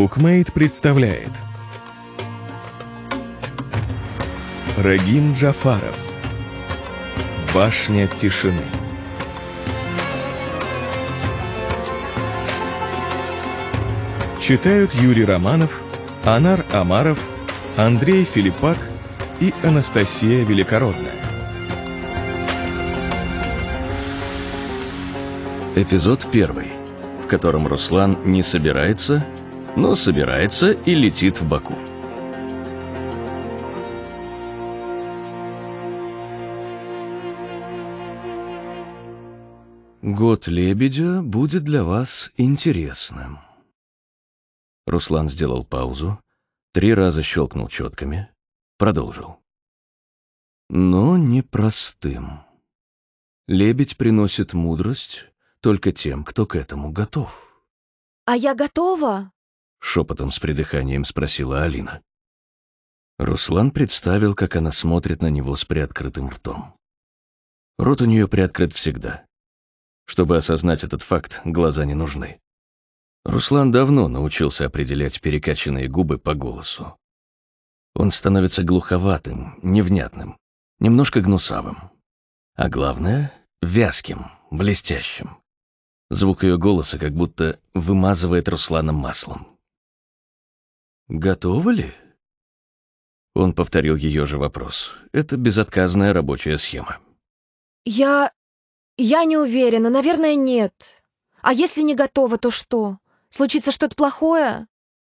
Букмейт представляет. Рагим Джафаров. Башня тишины. Читают Юрий Романов, Анар Амаров, Андрей Филиппак и Анастасия Великородная. Эпизод первый, в котором Руслан не собирается, но собирается и летит в Баку. Год лебедя будет для вас интересным. Руслан сделал паузу, три раза щелкнул четками, продолжил. Но непростым. Лебедь приносит мудрость только тем, кто к этому готов. А я готова? Шепотом с придыханием спросила Алина. Руслан представил, как она смотрит на него с приоткрытым ртом. Рот у нее приоткрыт всегда. Чтобы осознать этот факт, глаза не нужны. Руслан давно научился определять перекачанные губы по голосу. Он становится глуховатым, невнятным, немножко гнусавым. А главное — вязким, блестящим. Звук ее голоса как будто вымазывает Руслана маслом. «Готовы ли?» Он повторил ее же вопрос. Это безотказная рабочая схема. Я... я не уверена. Наверное, нет. А если не готова, то что? Случится что-то плохое?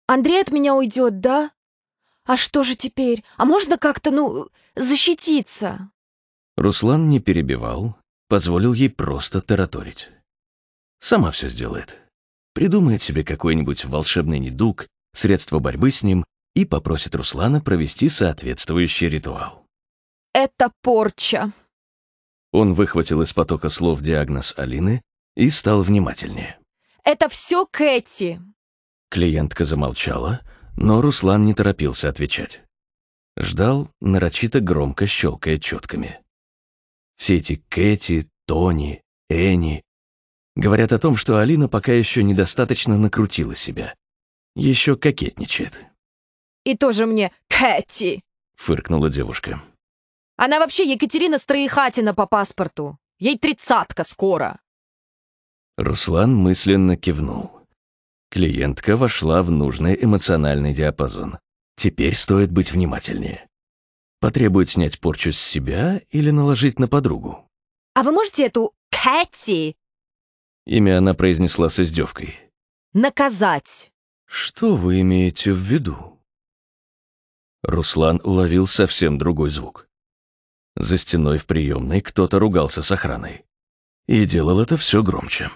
Андрей от меня уйдет, да? А что же теперь? А можно как-то, ну, защититься? Руслан не перебивал, позволил ей просто тараторить. Сама все сделает. Придумает себе какой-нибудь волшебный недуг, средство борьбы с ним и попросит Руслана провести соответствующий ритуал. Это порча. Он выхватил из потока слов диагноз Алины и стал внимательнее. Это все Кэти. Клиентка замолчала, но Руслан не торопился отвечать. Ждал, нарочито громко щелкая четками. Все эти Кэти, Тони, Энни говорят о том, что Алина пока еще недостаточно накрутила себя. Еще кокетничает. И тоже мне Кэти. Фыркнула девушка. Она вообще Екатерина Строихатина по паспорту. Ей тридцатка скоро. Руслан мысленно кивнул. Клиентка вошла в нужный эмоциональный диапазон. Теперь стоит быть внимательнее. Потребует снять порчу с себя или наложить на подругу. А вы можете эту Кэти Имя она произнесла с издевкой. наказать? Что вы имеете в виду? Руслан уловил совсем другой звук. За стеной в приемной кто-то ругался с охраной. И делал это все громче.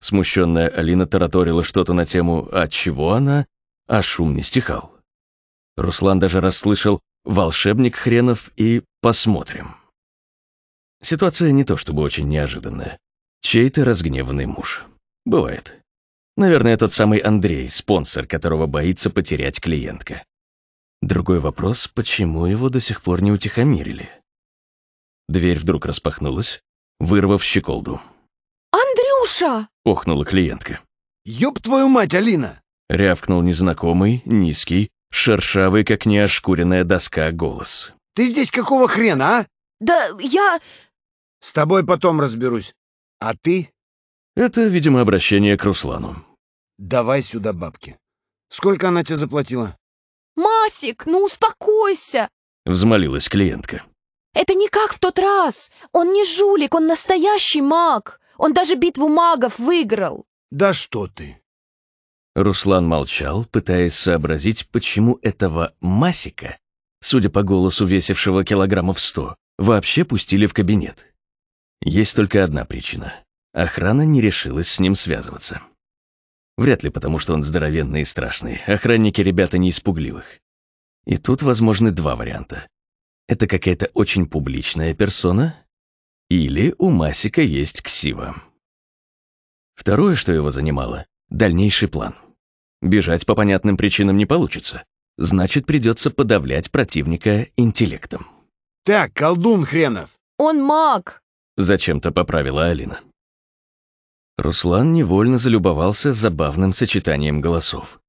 Смущенная Алина тараторила что-то на тему «от чего она?», а шум не стихал. Руслан даже расслышал «волшебник хренов» и «посмотрим». Ситуация не то чтобы очень неожиданная. Чей-то разгневанный муж. Бывает. Наверное, тот самый Андрей, спонсор, которого боится потерять клиентка. Другой вопрос, почему его до сих пор не утихомирили? Дверь вдруг распахнулась, вырвав щеколду. Андрюша! Охнула клиентка. «Ёб твою мать, Алина!» Рявкнул незнакомый, низкий, шершавый, как неошкуренная доска, голос. «Ты здесь какого хрена, а? Да я... С тобой потом разберусь. А ты? Это, видимо, обращение к Руслану. Давай сюда бабки. Сколько она тебе заплатила? Масик, ну успокойся. Взмолилась клиентка. Это не как в тот раз. Он не жулик, он настоящий маг. Он даже битву магов выиграл. Да что ты. Руслан молчал, пытаясь сообразить, почему этого Масика, судя по голосу весившего килограммов сто, вообще пустили в кабинет. Есть только одна причина. Охрана не решилась с ним связываться. Вряд ли потому, что он здоровенный и страшный. Охранники ребята не испугливых. И тут возможны два варианта. Это какая-то очень публичная персона, или у Масика есть ксива. Второе, что его занимало — дальнейший план. Бежать по понятным причинам не получится. Значит, придется подавлять противника интеллектом. Так, колдун хренов. Он маг. Зачем-то поправила Алина. Руслан невольно залюбовался забавным сочетанием голосов.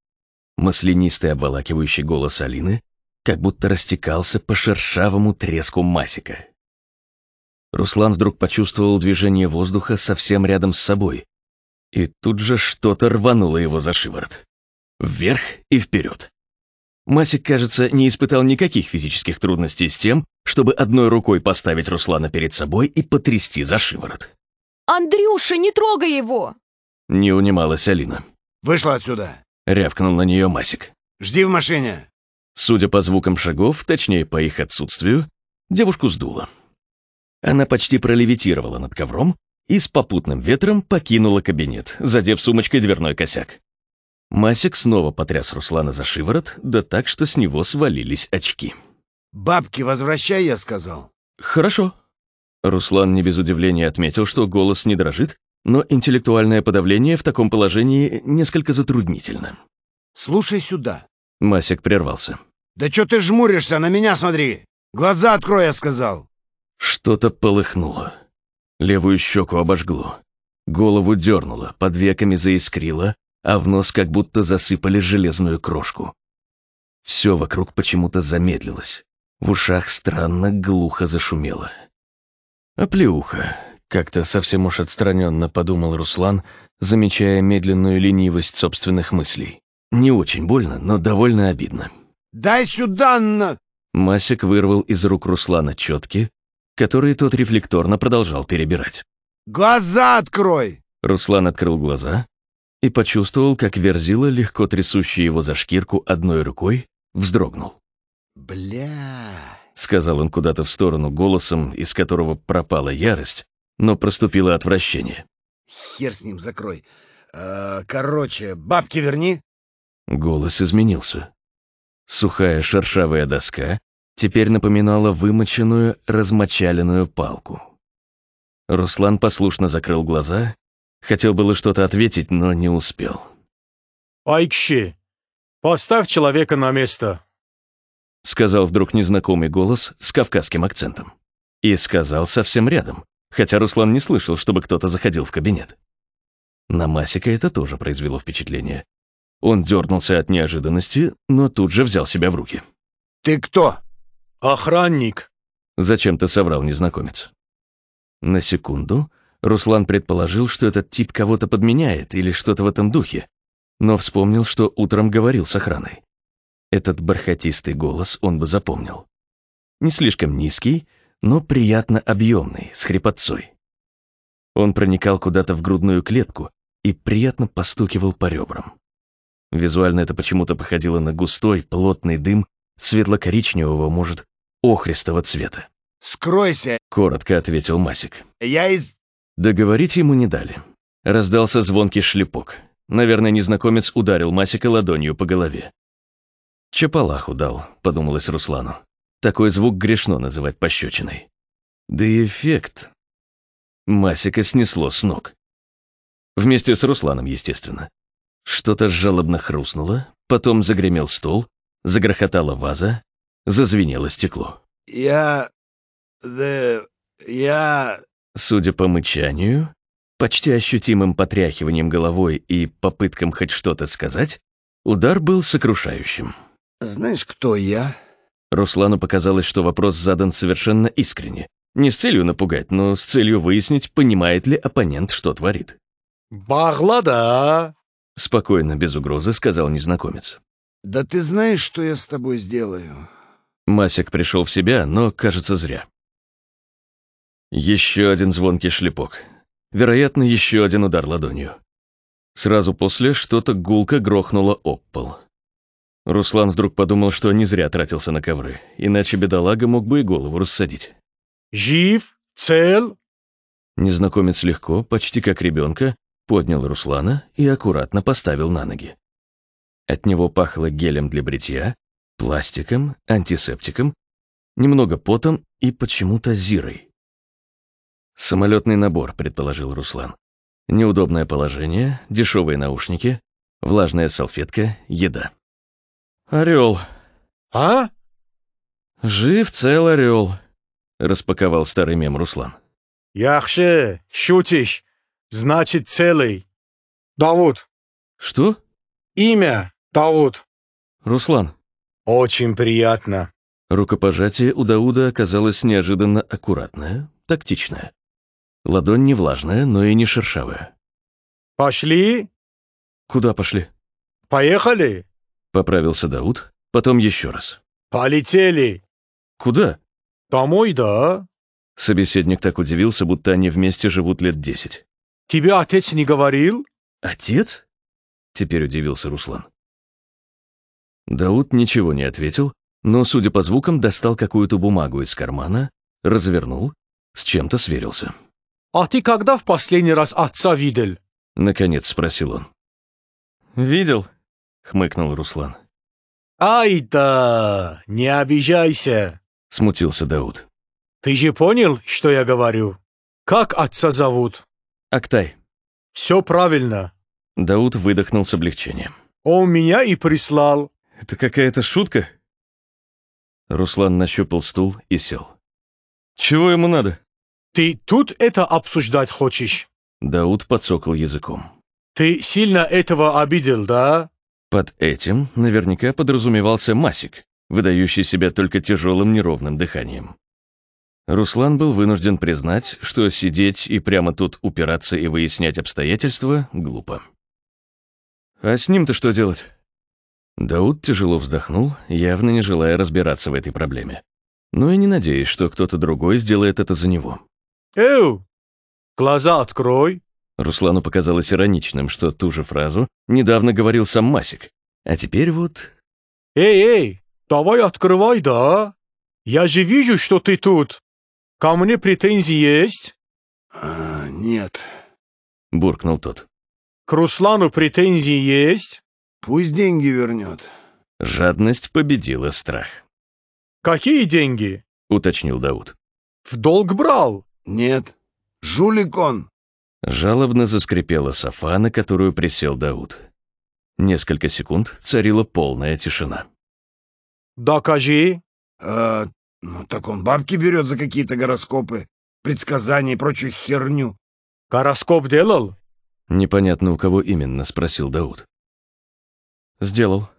Маслянистый обволакивающий голос Алины как будто растекался по шершавому треску масика. Руслан вдруг почувствовал движение воздуха совсем рядом с собой, и тут же что-то рвануло его за шиворот. Вверх и вперед. Масик, кажется, не испытал никаких физических трудностей с тем, чтобы одной рукой поставить Руслана перед собой и потрясти за шиворот. «Андрюша, не трогай его!» Не унималась Алина. Вышла отсюда. Рявкнул на нее Масик. Жди в машине. Судя по звукам шагов, точнее по их отсутствию, девушку сдуло. Она почти пролевитировала над ковром и с попутным ветром покинула кабинет, задев сумочкой дверной косяк. Масик снова потряс Руслана за шиворот, да так, что с него свалились очки. Бабки возвращай, я сказал. «Хорошо». Руслан не без удивления отметил, что голос не дрожит, но интеллектуальное подавление в таком положении несколько затруднительно. Слушай сюда. Масик прервался. Да чё ты жмуришься? На меня смотри. Глаза открой, я сказал. Что-то полыхнуло. Левую щеку обожгло. Голову дернуло, под веками заискрило, а в нос как будто засыпали железную крошку. Все вокруг почему-то замедлилось. В ушах странно глухо зашумело. «Оплеуха», — как-то совсем уж отстраненно подумал Руслан, замечая медленную ленивость собственных мыслей. Не очень больно, но довольно обидно. Дай сюда, на... Масик вырвал из рук Руслана четки, которые тот рефлекторно продолжал перебирать. Глаза открой! Руслан открыл глаза и почувствовал, как Верзила, легко трясущий его за шкирку одной рукой, вздрогнул. Бля... — сказал он куда-то в сторону голосом, из которого пропала ярость, но проступило отвращение. Хер с ним закрой. Э, короче, бабки верни. Голос изменился. Сухая шершавая доска теперь напоминала вымоченную, размочаленную палку. Руслан послушно закрыл глаза, хотел было что-то ответить, но не успел. «Айкши, поставь человека на место», — сказал вдруг незнакомый голос с кавказским акцентом. И сказал совсем рядом, хотя Руслан не слышал, чтобы кто-то заходил в кабинет. На Масика это тоже произвело впечатление. Он дернулся от неожиданности, но тут же взял себя в руки. «Ты кто?» «Охранник», — зачем-то соврал незнакомец. На секунду Руслан предположил, что этот тип кого-то подменяет или что-то в этом духе, но вспомнил, что утром говорил с охраной. Этот бархатистый голос он бы запомнил. Не слишком низкий, но приятно объемный, с хрипотцой. Он проникал куда-то в грудную клетку и приятно постукивал по ребрам. Визуально это почему-то походило на густой, плотный дым светло-коричневого, может, охристого цвета. «Скройся!» — коротко ответил Масик. «Я из...» Договорить ему не дали. Раздался звонкий шлепок. Наверное, незнакомец ударил Масика ладонью по голове. «Чапалаху дал», — подумалось Руслану. Такой звук грешно называть пощечиной. Да и эффект. Масика снесло с ног. Вместе с Русланом, естественно. Что-то жалобно хрустнуло, потом загремел стол, загрохотала ваза, зазвенело стекло. «Я... да... я...» Судя по мычанию, почти ощутимым потряхиванием головой и попыткам хоть что-то сказать, удар был сокрушающим. «Знаешь, кто я?» Руслану показалось, что вопрос задан совершенно искренне. Не с целью напугать, но с целью выяснить, понимает ли оппонент, что творит. «Баглада!» — спокойно, без угрозы, сказал незнакомец. «Да ты знаешь, что я с тобой сделаю?» Масик пришел в себя, но, кажется, зря. Еще один звонкий шлепок. Вероятно, еще один удар ладонью. Сразу после что-то гулко грохнуло об пол. Руслан вдруг подумал, что не зря тратился на ковры, иначе бедолага мог бы и голову рассадить. «Жив? Цел?» Незнакомец легко, почти как ребенка, поднял Руслана и аккуратно поставил на ноги. От него пахло гелем для бритья, пластиком, антисептиком, немного потом и почему-то зирой. «Самолетный набор», — предположил Руслан. Неудобное положение, дешевые наушники, влажная салфетка, еда. «Орел». «А?» «Жив цел орел», — распаковал старый мем Руслан. «Яхше, шутишь. Значит, целый. Давуд. Что? Имя Давуд. Руслан. Очень приятно. Рукопожатие у Дауда оказалось неожиданно аккуратное, тактичное. Ладонь не влажная, но и не шершавая. Пошли? Куда пошли? Поехали? Поправился Дауд, потом еще раз. Полетели. Куда? Домой, да? Собеседник так удивился, будто они вместе живут лет десять. Тебе отец не говорил? «Отец?» — теперь удивился Руслан. Дауд ничего не ответил, но, судя по звукам, достал какую-то бумагу из кармана, развернул, с чем-то сверился. А ты когда в последний раз отца видел? Наконец спросил он. «Видел?» — хмыкнул Руслан. Ай-да, не обижайся. Смутился Дауд. Ты же понял, что я говорю? Как отца зовут? «Актай». Все правильно. Дауд выдохнул с облегчением. Он меня и прислал. «Это какая-то шутка?» Руслан нащупал стул и сел. «Чего ему надо?» Ты тут это обсуждать хочешь? Дауд подсокал языком. Ты сильно этого обидел, да? Под этим наверняка подразумевался Масик, выдающий себя только тяжелым неровным дыханием. Руслан был вынужден признать, что сидеть и прямо тут упираться и выяснять обстоятельства глупо. «А с ним-то что делать?» Дауд тяжело вздохнул, явно не желая разбираться в этой проблеме. Но и не надеясь, что кто-то другой сделает это за него. Эу, глаза открой. Руслану показалось ироничным, что ту же фразу недавно говорил сам Масик. А теперь вот... Эй, эй, давай открывай, да? Я же вижу, что ты тут. Ко мне претензии есть? А, нет. Буркнул тот. К Руслану претензии есть? Пусть деньги вернет. Жадность победила страх. Какие деньги? Уточнил Дауд. В долг брал. Нет. Жулик он. Жалобно заскрипела софа, на которую присел Дауд. Несколько секунд царила полная тишина. Докажи. А, ну так он бабки берет за какие-то гороскопы, предсказания и прочую херню. Гороскоп делал? Непонятно, у кого именно, спросил Дауд. Сделал.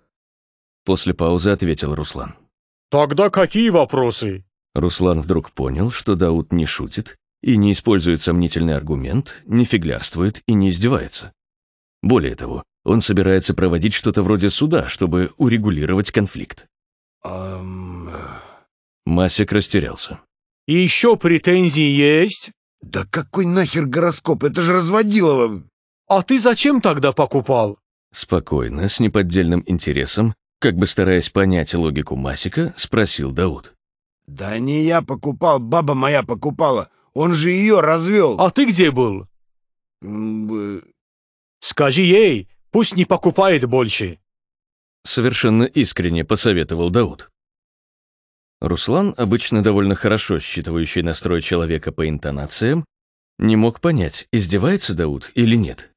После паузы ответил Руслан. Тогда какие вопросы? Руслан вдруг понял, что Дауд не шутит и не использует сомнительный аргумент, не фиглярствует и не издевается. Более того, он собирается проводить что-то вроде суда, чтобы урегулировать конфликт. Ам, Масик растерялся. И еще претензии есть? да какой нахер гороскоп? Это же разводилово. А ты зачем тогда покупал? Спокойно, с неподдельным интересом, как бы стараясь понять логику Масика, спросил Дауд. Да не я покупал, баба моя покупала. Он же ее развел. А ты где был? Скажи ей, пусть не покупает больше. Совершенно искренне посоветовал Дауд. Руслан, обычно довольно хорошо считывающий настрой человека по интонациям, не мог понять, издевается Дауд или нет.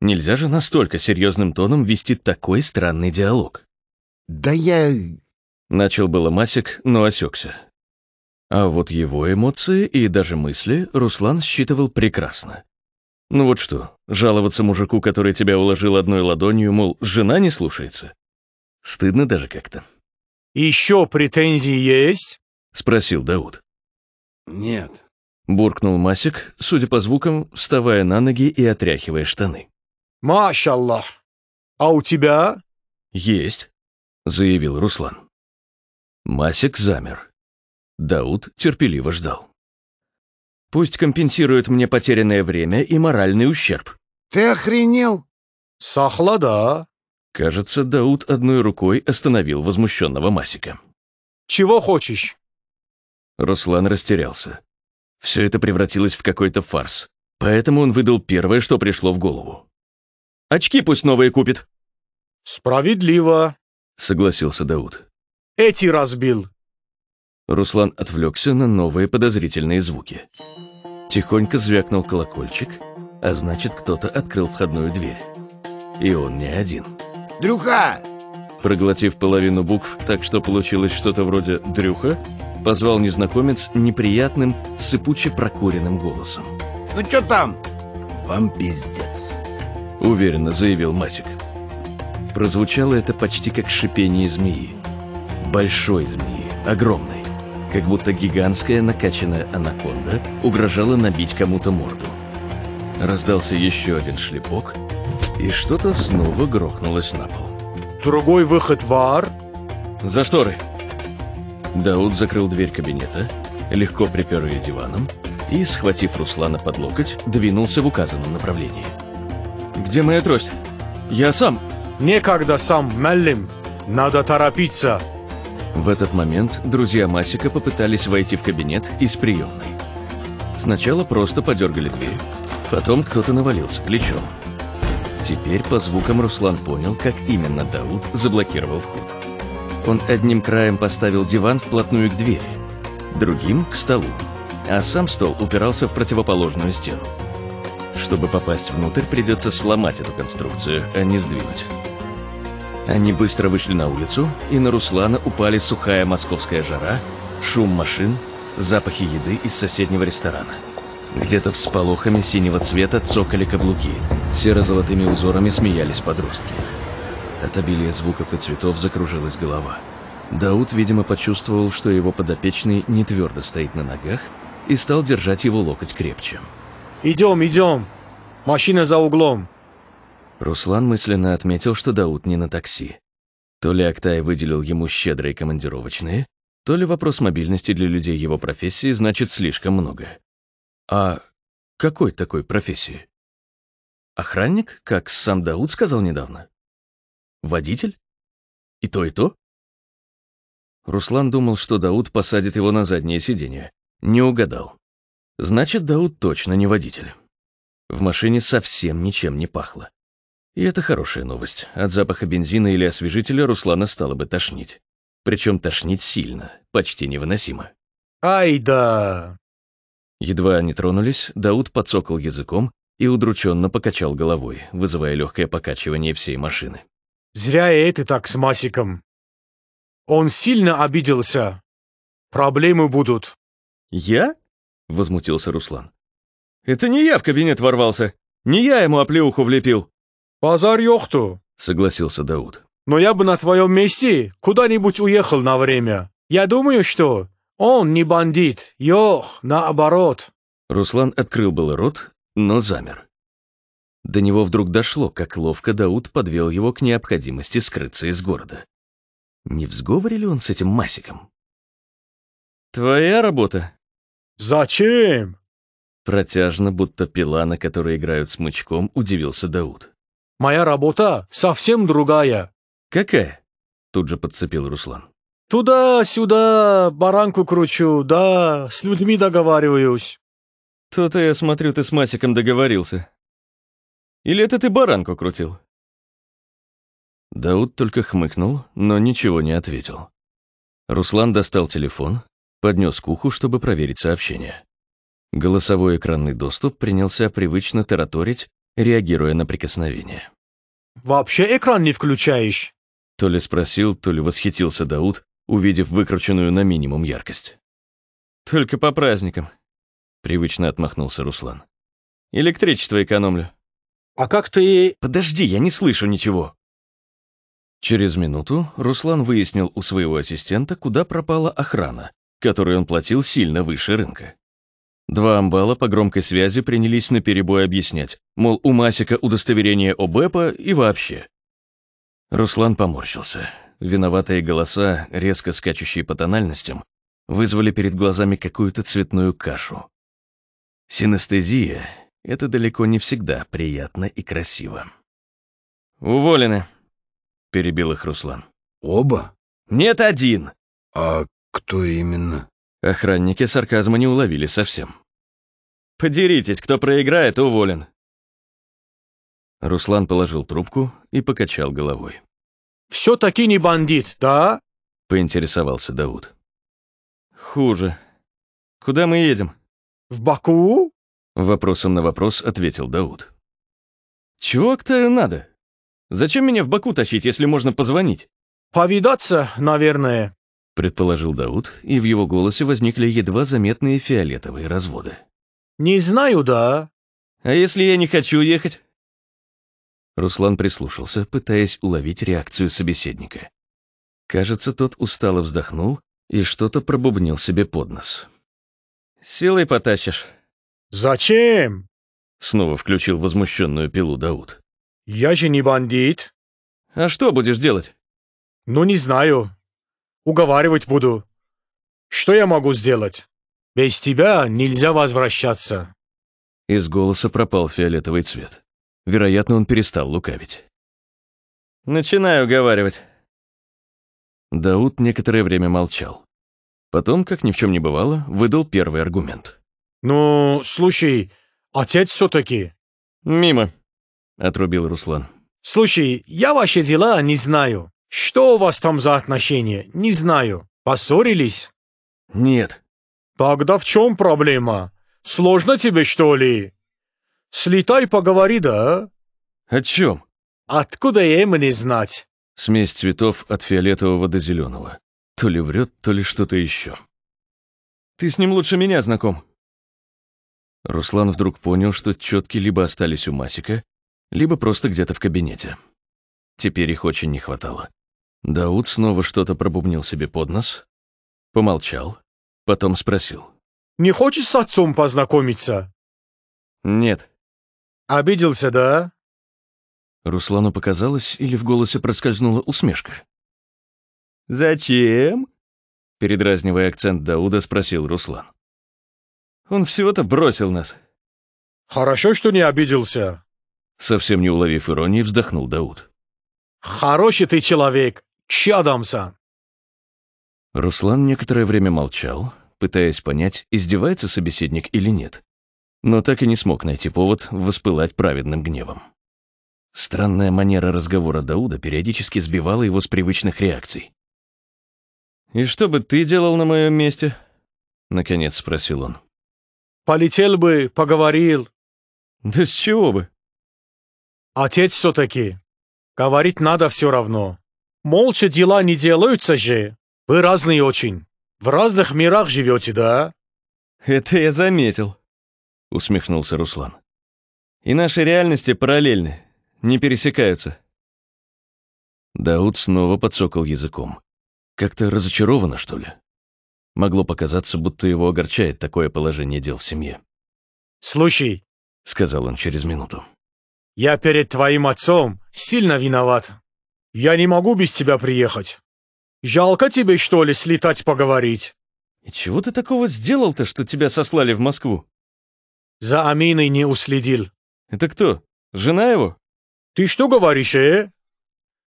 Нельзя же настолько серьезным тоном вести такой странный диалог. Да я... Начал было Масик, но осекся. А вот его эмоции и даже мысли Руслан считывал прекрасно. Ну вот что, жаловаться мужику, который тебя уложил одной ладонью, мол, жена не слушается? Стыдно даже как-то. Еще претензии есть? Спросил Дауд. Нет. Буркнул Масик, судя по звукам, вставая на ноги и отряхивая штаны. Машаллах. А у тебя? «Есть», — заявил Руслан. Масик замер. Дауд терпеливо ждал. «Пусть компенсирует мне потерянное время и моральный ущерб». Ты охренел? Сахлада. Кажется, Дауд одной рукой остановил возмущенного Масика. Чего хочешь? Руслан растерялся. Все это превратилось в какой-то фарс, поэтому он выдал первое, что пришло в голову. «Очки пусть новые купит», Справедливо. — согласился Дауд. Эти разбил. Руслан отвлекся на новые подозрительные звуки. Тихонько звякнул колокольчик, а значит, кто-то открыл входную дверь. И он не один. Дрюха! Проглотив половину букв так, что получилось что-то вроде «дрюха», позвал незнакомец неприятным, сыпуче прокуренным голосом. Ну что там? вам пиздец. Уверенно заявил Масик. Прозвучало это почти как шипение змеи. Большой змеи, огромной. Как будто гигантская накачанная анаконда угрожала набить кому-то морду. Раздался еще один шлепок, и что-то снова грохнулось на пол. Другой выход вар. «За шторы!» Дауд закрыл дверь кабинета, легко припер ее диваном и, схватив Руслана под локоть, двинулся в указанном направлении. «Где моя трость? Я сам!» Некогда сам, Меллим. Надо торопиться. В этот момент друзья Масика попытались войти в кабинет из приемной. Сначала просто подергали дверь, потом кто-то навалился плечом. Теперь по звукам Руслан понял, как именно Дауд заблокировал вход. Он одним краем поставил диван вплотную к двери, другим — к столу, а сам стол упирался в противоположную стену. Чтобы попасть внутрь, придется сломать эту конструкцию, а не сдвинуть. Они быстро вышли на улицу, и на Руслана упали сухая московская жара, шум машин, запахи еды из соседнего ресторана. Где-то всполохами синего цвета цокали каблуки, серо-золотыми узорами смеялись подростки. От обилия звуков и цветов закружилась голова. Дауд, видимо, почувствовал, что его подопечный не твердо стоит на ногах, и стал держать его локоть крепче. Идем, идем. Машина за углом. Руслан мысленно отметил, что Дауд не на такси. То ли Актай выделил ему щедрые командировочные, то ли вопрос мобильности для людей его профессии значит слишком много. А какой такой профессии? Охранник, как сам Дауд сказал недавно? Водитель? И то, и то? Руслан думал, что Дауд посадит его на заднее сиденье. Не угадал. Значит, Дауд точно не водитель. В машине совсем ничем не пахло. И это хорошая новость. От запаха бензина или освежителя Руслана стало бы тошнить. Причем тошнить сильно, почти невыносимо. Ай да. Едва они тронулись, Дауд подсокал языком и удрученно покачал головой, вызывая легкое покачивание всей машины. Зря и это так с Масиком. Он сильно обиделся. Проблемы будут. «Я?» — возмутился Руслан. «Это не я в кабинет ворвался. Не я ему оплеуху влепил». Базар ёхту. согласился Дауд. Но я бы на твоем месте куда-нибудь уехал на время. Я думаю, что он не бандит. Ёх, наоборот. Руслан открыл был рот, но замер. До него вдруг дошло, как ловко Дауд подвел его к необходимости скрыться из города. Не в сговоре ли он с этим Масиком? «Твоя работа?» Зачем? Протяжно, будто пила, на которой играют смычком, удивился Дауд. Моя работа совсем другая. «Какая?» — тут же подцепил Руслан. Туда-сюда баранку кручу, да, с людьми договариваюсь. «То-то я смотрю, ты с Масиком договорился. Или это ты баранку крутил?» Дауд только хмыкнул, но ничего не ответил. Руслан достал телефон, поднес к уху, чтобы проверить сообщение. Голосовой экранный доступ принялся привычно тараторить, реагируя на прикосновение. Вообще экран не включаешь? То ли спросил, то ли восхитился Дауд, увидев выкрученную на минимум яркость. «Только по праздникам», — привычно отмахнулся Руслан. «Электричество экономлю». А как ты... «Подожди, я не слышу ничего». Через минуту Руслан выяснил у своего ассистента, куда пропала охрана, которой он платил сильно выше рынка. Два амбала по громкой связи принялись на перебой объяснять, мол, у Масика удостоверение ОБЭПа и вообще. Руслан поморщился. Виноватые голоса, резко скачущие по тональностям, вызвали перед глазами какую-то цветную кашу. Синестезия — это далеко не всегда приятно и красиво. «Уволены», — перебил их Руслан. Оба? «Нет, один!» А кто именно? Охранники сарказма не уловили совсем. «Подеритесь, кто проиграет, уволен». Руслан положил трубку и покачал головой. Все-таки не бандит, да? Поинтересовался Дауд. «Хуже. Куда мы едем?» В Баку? Вопросом на вопрос ответил Дауд. «Чего Актаю надо? Зачем меня в Баку тащить, если можно позвонить?» Повидаться, наверное. Предположил Дауд, и в его голосе возникли едва заметные фиолетовые разводы. Не знаю, да. А если я не хочу ехать? Руслан прислушался, пытаясь уловить реакцию собеседника. Кажется, тот устало вздохнул и что-то пробубнил себе под нос. «Силой потащишь?» Зачем? Снова включил возмущенную пилу Дауд. Я же не бандит. «А что будешь делать?» Ну, не знаю. Уговаривать буду. Что я могу сделать? Без тебя нельзя возвращаться. Из голоса пропал фиолетовый цвет. Вероятно, он перестал лукавить. Начинаю уговаривать. Дауд некоторое время молчал. Потом, как ни в чем не бывало, выдал первый аргумент. Ну, слушай, отец все-таки. Мимо. Отрубил Руслан. Слушай, я ваши дела не знаю. Что у вас там за отношения? Не знаю. Поссорились? Нет. Тогда в чем проблема? Сложно тебе, что ли? Слетай, поговори, да? О чем? Откуда я мне знать? Смесь цветов от фиолетового до зеленого. То ли врет, то ли что-то еще. Ты с ним лучше меня знаком. Руслан вдруг понял, что четки либо остались у Масика, либо просто где-то в кабинете. Теперь их очень не хватало. Дауд снова что-то пробубнил себе под нос, помолчал, потом спросил. Не хочешь с отцом познакомиться? Нет. Обиделся, да? Руслану показалось, или в голосе проскользнула усмешка. Зачем? Передразнивая акцент Дауда, спросил Руслан. Он всего-то бросил нас. Хорошо, что не обиделся. Совсем не уловив иронии, вздохнул Дауд. Хороший ты человек, чадамсан. Руслан некоторое время молчал, пытаясь понять, издевается собеседник или нет, но так и не смог найти повод воспылать праведным гневом. Странная манера разговора Дауда периодически сбивала его с привычных реакций. «И что бы ты делал на моем месте?» — наконец спросил он. Полетел бы, поговорил. «Да с чего бы?» Отец все-таки. Говорить надо все равно. Молча дела не делаются же. Вы разные очень. В разных мирах живете, да? «Это я заметил», — усмехнулся Руслан. «И наши реальности параллельны, не пересекаются». Дауд снова подсокал языком. Как-то разочарованно, что ли? Могло показаться, будто его огорчает такое положение дел в семье. Слушай, — сказал он через минуту. я перед твоим отцом сильно виноват. Я не могу без тебя приехать. Жалко тебе, что ли, слетать поговорить? «И чего ты такого сделал-то, что тебя сослали в Москву? За Аминой не уследил. Это кто? Жена его?» Ты что говоришь, э?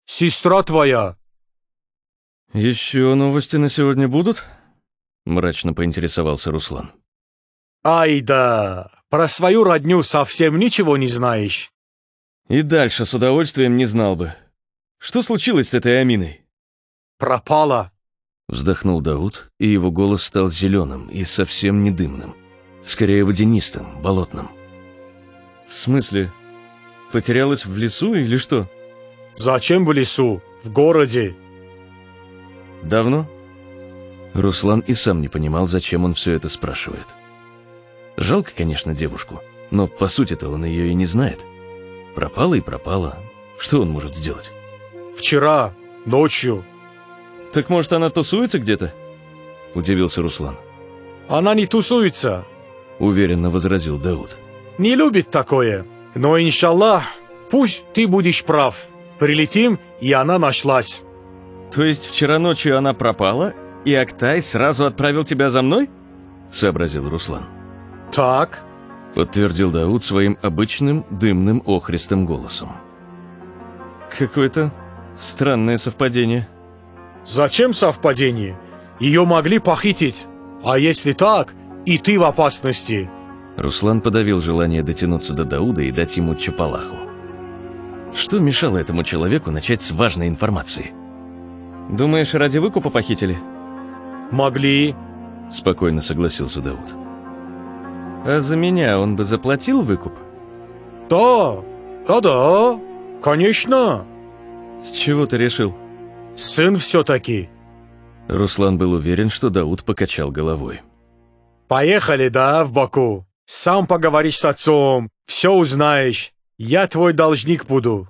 Сестра твоя. «Еще новости на сегодня будут?» Мрачно поинтересовался Руслан. Ай да, про свою родню совсем ничего не знаешь. «И дальше с удовольствием не знал бы. Что случилось с этой Аминой?» Пропала. Вздохнул Дауд, и его голос стал зеленым и совсем не дымным. Скорее водянистым, болотным. «В смысле? Потерялась в лесу или что?» Зачем в лесу? В городе. «Давно?» Руслан и сам не понимал, зачем он все это спрашивает. Жалко, конечно, девушку, но по сути-то он ее и не знает. Пропала и пропала. Что он может сделать? Вчера, ночью. «Так может, она тусуется где-то?» Удивился Руслан. Она не тусуется. Уверенно возразил Дауд. Не любит такое. Но, иншаллах, пусть ты будешь прав. Прилетим, и она нашлась. «То есть вчера ночью она пропала, и Актай сразу отправил тебя за мной?» Сообразил Руслан. Так, Подтвердил Дауд своим обычным дымным охристым голосом. «Какое-то странное совпадение». зачем совпадение? Ее могли похитить. А если так, и ты в опасности. Руслан подавил желание дотянуться до Дауда и дать ему чапалаху. Что мешало этому человеку начать с важной информации? «Думаешь, ради выкупа похитили?» Могли. Спокойно согласился Дауд. «А за меня он бы заплатил выкуп?» Да, да-да, конечно. «С чего ты решил?» Сын все-таки. Руслан был уверен, что Дауд покачал головой. Поехали, да, в Баку. Сам поговоришь с отцом. Все узнаешь. Я твой должник буду.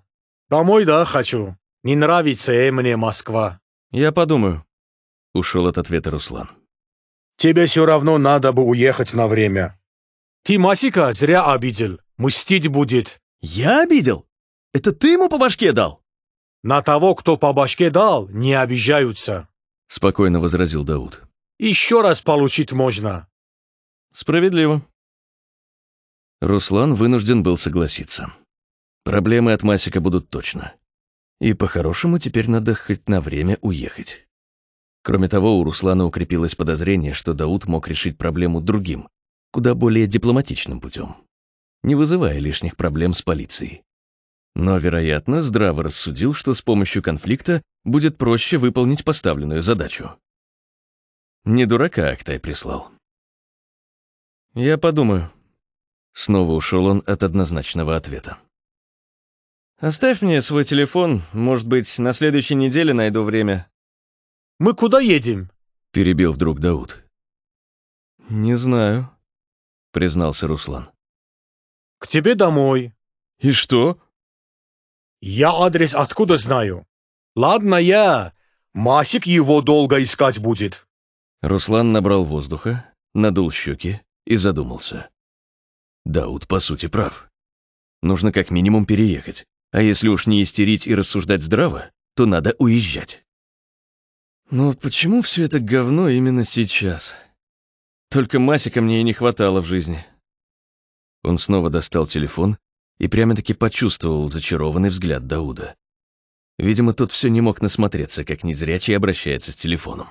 Домой, да, хочу. Не нравится э, мне Москва. Я подумаю. Ушел от ответа Руслан. Тебе все равно надо бы уехать на время. Ты Масика зря обидел. Мстить будет. Я обидел? Это ты ему по башке дал? На того, кто по башке дал, не обижаются. Спокойно возразил Дауд. Еще раз получить можно. Справедливо. Руслан вынужден был согласиться. Проблемы от Масика будут точно. И по-хорошему теперь надо хоть на время уехать. Кроме того, у Руслана укрепилось подозрение, что Дауд мог решить проблему другим, куда более дипломатичным путем, не вызывая лишних проблем с полицией. Но, вероятно, здраво рассудил, что с помощью конфликта будет проще выполнить поставленную задачу. Не дурака Актай прислал. «Я подумаю». Снова ушел он от однозначного ответа. «Оставь мне свой телефон, может быть, на следующей неделе найду время». Мы куда едем? Перебил вдруг Дауд. «Не знаю», — признался Руслан. К тебе домой. «И что?» Я адрес откуда знаю? Ладно я. Масик его долго искать будет. Руслан набрал воздуха, надул щеки и задумался. Дауд, по сути, прав. Нужно как минимум переехать, а если уж не истерить и рассуждать здраво, то надо уезжать. Ну вот почему все это говно именно сейчас? Только Масика мне и не хватало в жизни. Он снова достал телефон и прямо-таки почувствовал зачарованный взгляд Дауда. Видимо, тот все не мог насмотреться, как незрячий обращается с телефоном.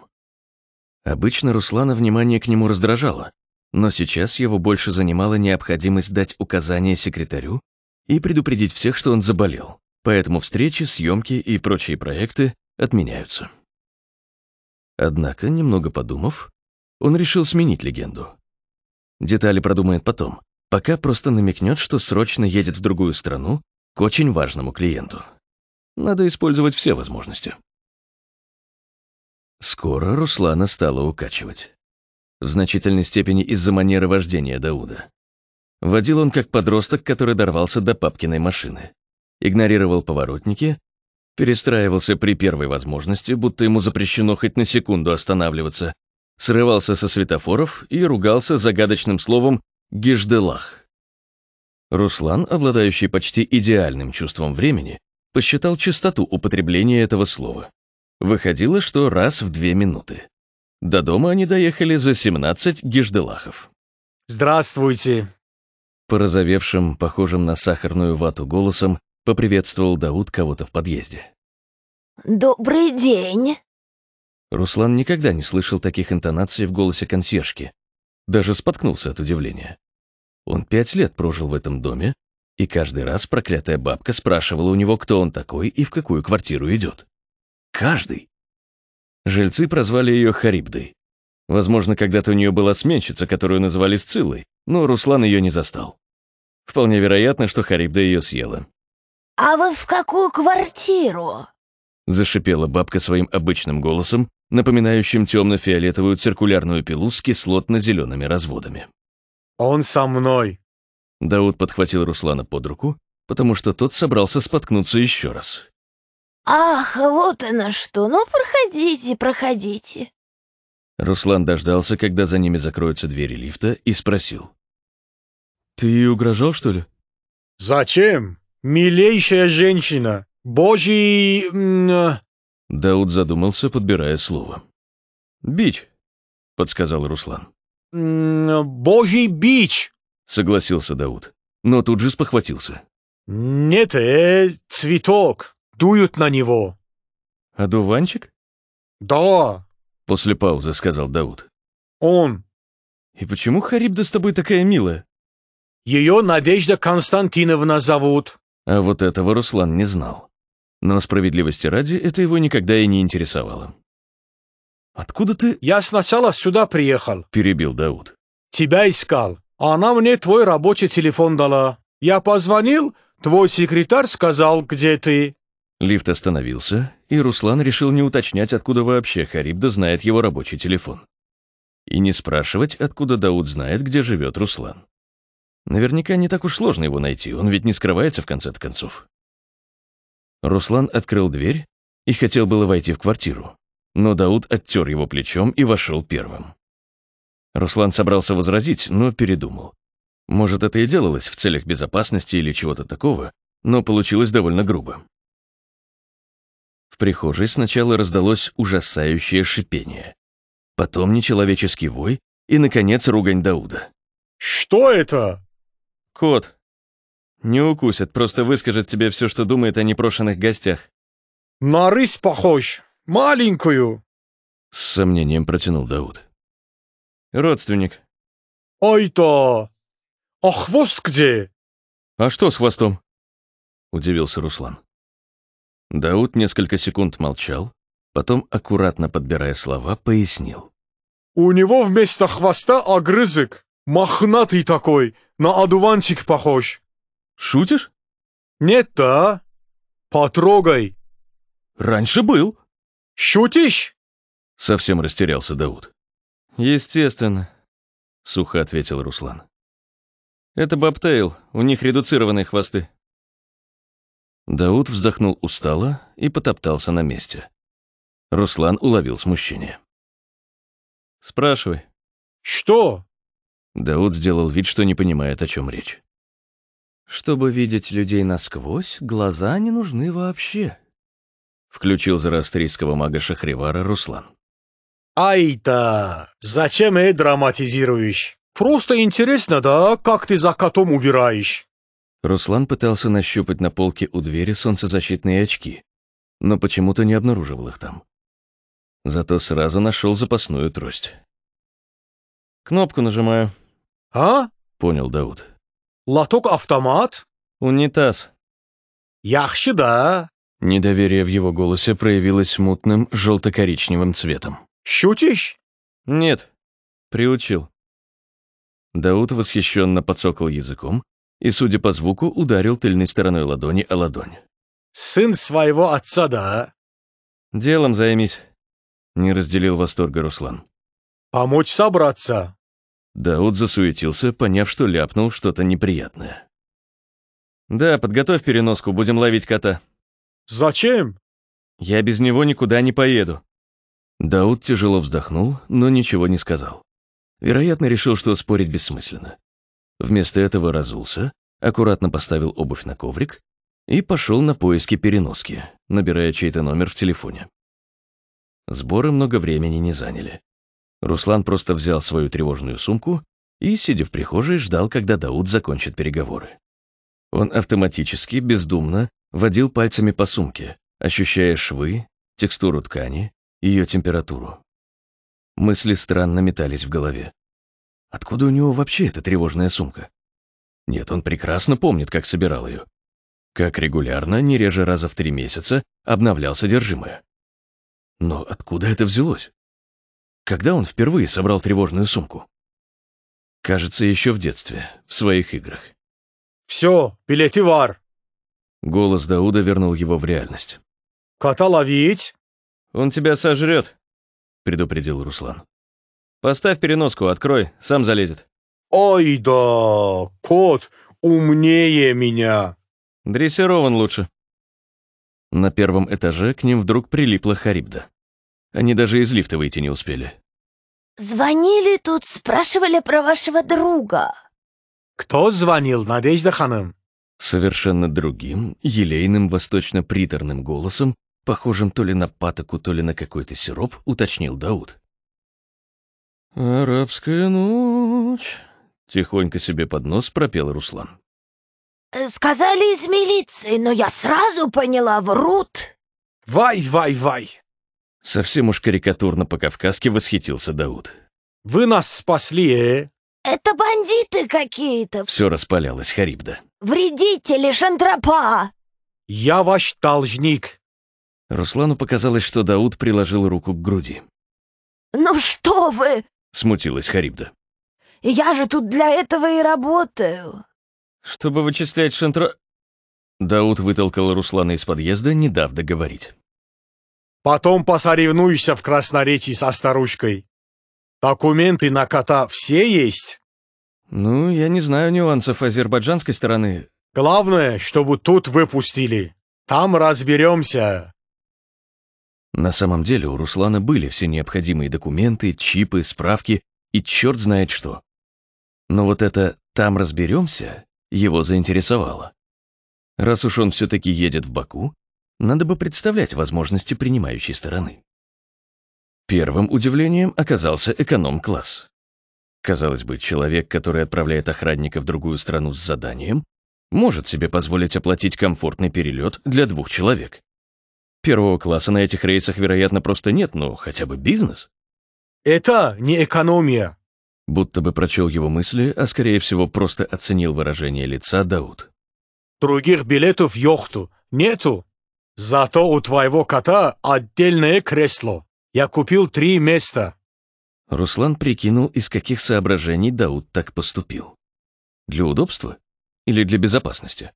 Обычно Руслана внимание к нему раздражало, но сейчас его больше занимала необходимость дать указания секретарю и предупредить всех, что он заболел, поэтому встречи, съемки и прочие проекты отменяются. Однако, немного подумав, он решил сменить легенду. Детали продумает потом, пока просто намекнет, что срочно едет в другую страну к очень важному клиенту. Надо использовать все возможности. Скоро Руслана стало укачивать. В значительной степени из-за манеры вождения Дауда. Водил он как подросток, который дорвался до папкиной машины. Игнорировал поворотники, перестраивался при первой возможности, будто ему запрещено хоть на секунду останавливаться, срывался со светофоров и ругался загадочным словом Гижделах. Руслан, обладающий почти идеальным чувством времени, посчитал частоту употребления этого слова. Выходило, что раз в две минуты. До дома они доехали за 17 гижделахов. Здравствуйте. Порозовевшим, похожим на сахарную вату голосом, поприветствовал Дауд кого-то в подъезде. «Добрый день!» Руслан никогда не слышал таких интонаций в голосе консьержки, даже споткнулся от удивления. Он пять лет прожил в этом доме, и каждый раз проклятая бабка спрашивала у него, кто он такой и в какую квартиру идет. Каждый. Жильцы прозвали ее Харибдой. Возможно, когда-то у нее была сменщица, которую называли Сциллой, но Руслан ее не застал. Вполне вероятно, что Харибда ее съела. «А вы в какую квартиру?» Зашипела бабка своим обычным голосом, напоминающим темно-фиолетовую циркулярную пилу с кислотно-зелеными разводами. Он со мной. Дауд подхватил Руслана под руку, потому что тот собрался споткнуться еще раз. «Ах, вот оно что! Ну, проходите, проходите!» Руслан дождался, когда за ними закроются двери лифта, и спросил. «Ты угрожал, что ли?» Зачем? Милейшая женщина. Божий... Дауд задумался, подбирая слово. «Бич», — подсказал Руслан. Божий бич. Согласился Дауд, но тут же спохватился. Нет, э, цветок. Дуют на него. «Одуванчик?» Да, После паузы сказал Дауд. он. «И почему Харибда с тобой такая милая?» Ее Надежда Константиновна зовут. А вот этого Руслан не знал. Но справедливости ради это его никогда и не интересовало. «Откуда ты?» Я сначала сюда приехал. — перебил Дауд. Тебя искал. Она мне твой рабочий телефон дала. Я позвонил, твой секретарь сказал, где ты. Лифт остановился, и Руслан решил не уточнять, откуда вообще Харибда знает его рабочий телефон. И не спрашивать, откуда Дауд знает, где живет Руслан. Наверняка не так уж сложно его найти, он ведь не скрывается в конце концов. Руслан открыл дверь и хотел было войти в квартиру, но Дауд оттер его плечом и вошел первым. Руслан собрался возразить, но передумал. Может, это и делалось в целях безопасности или чего-то такого, но получилось довольно грубо. В прихожей сначала раздалось ужасающее шипение, потом нечеловеческий вой и, наконец, ругань Дауда. Что это? «Кот, не укусит, просто выскажет тебе все, что думает о непрошенных гостях». На рысь похож. Маленькую. С сомнением протянул Дауд. Родственник. Ой-то. А хвост где? А что с хвостом? Удивился Руслан. Дауд несколько секунд молчал, потом, аккуратно подбирая слова, пояснил. У него вместо хвоста огрызок. Мохнатый такой, на одуванчик похож. Шутишь? Нет, да? Потрогай. Раньше был. Шутишь? Совсем растерялся Дауд. Естественно, сухо ответил Руслан. Это бобтейл, у них редуцированные хвосты. Дауд вздохнул устало и потоптался на месте. Руслан уловил смущение. Спрашивай. Что? Дауд сделал вид, что не понимает, о чем речь. Чтобы видеть людей насквозь, глаза не нужны вообще. Включил зороастрийского мага Шахривара Руслан. Ай-то, зачем это драматизируешь? Просто интересно, да, как ты за котом убираешь? Руслан пытался нащупать на полке у двери солнцезащитные очки, но почему-то не обнаруживал их там. Зато сразу нашел запасную трость. Кнопку нажимаю. А? Понял Дауд. Лоток-автомат? Унитаз. Яхши, да. Недоверие в его голосе проявилось мутным желто-коричневым цветом. Шутишь? Нет. Приучил. Дауд восхищенно подсокал языком и, судя по звуку, ударил тыльной стороной ладони о ладонь. Сын своего отца, да. Делом займись. Не разделил восторга Руслан. Помочь собраться. Дауд засуетился, поняв, что ляпнул что-то неприятное. Да, подготовь переноску, будем ловить кота. Зачем? Я без него никуда не поеду. Дауд тяжело вздохнул, но ничего не сказал. Вероятно, решил, что спорить бессмысленно. Вместо этого разулся, аккуратно поставил обувь на коврик и пошел на поиски переноски, набирая чей-то номер в телефоне. Сборы много времени не заняли. Руслан просто взял свою тревожную сумку и, сидя в прихожей, ждал, когда Дауд закончит переговоры. Он автоматически, бездумно, водил пальцами по сумке, ощущая швы, текстуру ткани, ее температуру. Мысли странно метались в голове. Откуда у него вообще эта тревожная сумка? Нет, он прекрасно помнит, как собирал ее. Как регулярно, не реже раза в три месяца, обновлял содержимое. Но откуда это взялось? Когда он впервые собрал тревожную сумку? Кажется, еще в детстве, в своих играх. Все, билеты вар. Голос Дауда вернул его в реальность. Кота ловить? Он тебя сожрет, предупредил Руслан. Поставь переноску, открой, сам залезет. Ой да, кот умнее меня. Дрессирован лучше. На первом этаже к ним вдруг прилипла Харибда. Они даже из лифта выйти не успели. Звонили тут, спрашивали про вашего друга. Кто звонил, Надежда Ханым? Совершенно другим, елейным, восточно-приторным голосом, похожим то ли на патоку, то ли на какой-то сироп, уточнил Дауд. «Арабская ночь», — тихонько себе под нос пропел Руслан. Сказали из милиции, но я сразу поняла, врут. Вай, вай, вай. Совсем уж карикатурно по-кавказски восхитился Дауд. Вы нас спасли, э? Это бандиты какие-то. Все распалялось Харибда. Вредители, шантропа. Я ваш должник. Руслану показалось, что Дауд приложил руку к груди. Ну что вы? Смутилась Харибда. Я же тут для этого и работаю. Чтобы вычислять шантро... Дауд вытолкал Руслана из подъезда, не дав договорить. Потом посоревнуйся в красноречии со старушкой. Документы на кота все есть? Ну, я не знаю нюансов азербайджанской стороны. Главное, чтобы тут выпустили. Там разберемся. На самом деле у Руслана были все необходимые документы, чипы, справки и черт знает что. Но вот это «там разберемся» его заинтересовало. Раз уж он все-таки едет в Баку, надо бы представлять возможности принимающей стороны. Первым удивлением оказался эконом-класс. Казалось бы, человек, который отправляет охранника в другую страну с заданием, может себе позволить оплатить комфортный перелет для двух человек. Первого класса на этих рейсах, вероятно, просто нет, но хотя бы бизнес. Это не экономия. Будто бы прочел его мысли, а скорее всего просто оценил выражение лица Дауд. Других билетов в йохту нету. Зато у твоего кота отдельное кресло. Я купил три места. Руслан прикинул, из каких соображений Дауд так поступил. Для удобства или для безопасности?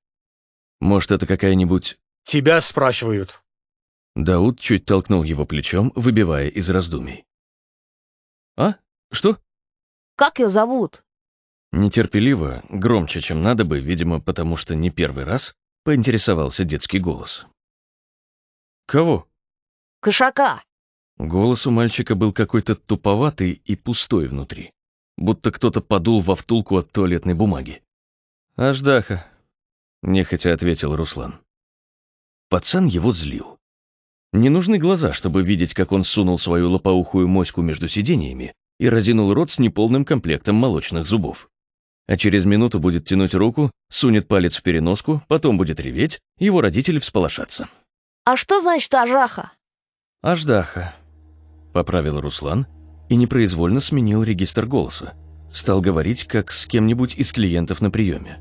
Может, это какая-нибудь... Тебя спрашивают. Дауд чуть толкнул его плечом, выбивая из раздумий. «А? Что?» Как ее зовут? Нетерпеливо, громче, чем надо бы, видимо, потому что не первый раз, поинтересовался детский голос. «Кого?» Кошака. Голос у мальчика был какой-то туповатый и пустой внутри, будто кто-то подул во втулку от туалетной бумаги. «Аждаха», — нехотя ответил Руслан. Пацан его злил. Не нужны глаза, чтобы видеть, как он сунул свою лопоухую моську между сидениями и разинул рот с неполным комплектом молочных зубов. А через минуту будет тянуть руку, сунет палец в переноску, потом будет реветь, его родители всполошатся. А что значит ажаха? «Аждаха», — поправил Руслан и непроизвольно сменил регистр голоса. Стал говорить, как с кем-нибудь из клиентов на приеме.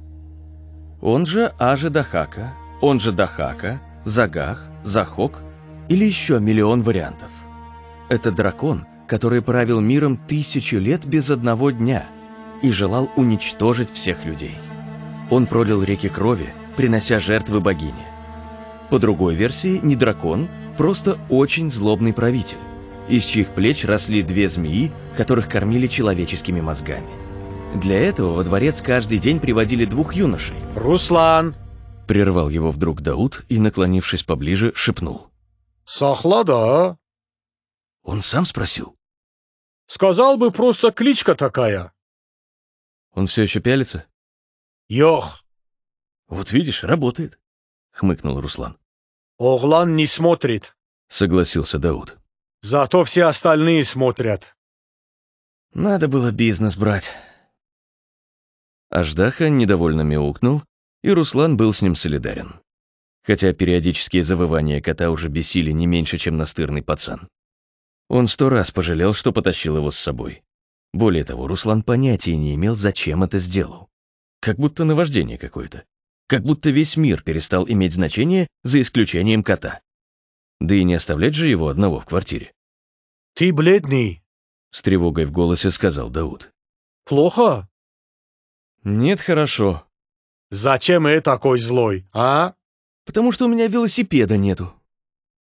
Он же Аже Дахака, он же Дахака, Загах, Захок или еще миллион вариантов. Это дракон, который правил миром тысячу лет без одного дня и желал уничтожить всех людей. Он пролил реки крови, принося жертвы богине. По другой версии, не дракон, просто очень злобный правитель, из чьих плеч росли две змеи, которых кормили человеческими мозгами. Для этого во дворец каждый день приводили двух юношей. Руслан, Прервал его вдруг Дауд и, наклонившись поближе, шепнул. сохла, да? Он сам спросил. Сказал бы, просто кличка такая. Он все еще пялится? Йох, Вот видишь, работает, хмыкнул Руслан. Оглан не смотрит. Согласился Дауд. Зато все остальные смотрят. Надо было бизнес брать. Аждаха недовольно мяукнул, и Руслан был с ним солидарен. Хотя периодические завывания кота уже бесили не меньше, чем настырный пацан. Он сто раз пожалел, что потащил его с собой. Более того, Руслан понятия не имел, зачем это сделал. Как будто наваждение какое-то. Как будто весь мир перестал иметь значение, за исключением кота. Да и не оставлять же его одного в квартире. Ты бледный. С тревогой в голосе сказал Дауд. Плохо? «Нет, хорошо. Зачем я такой злой, а? Потому что у меня велосипеда нету».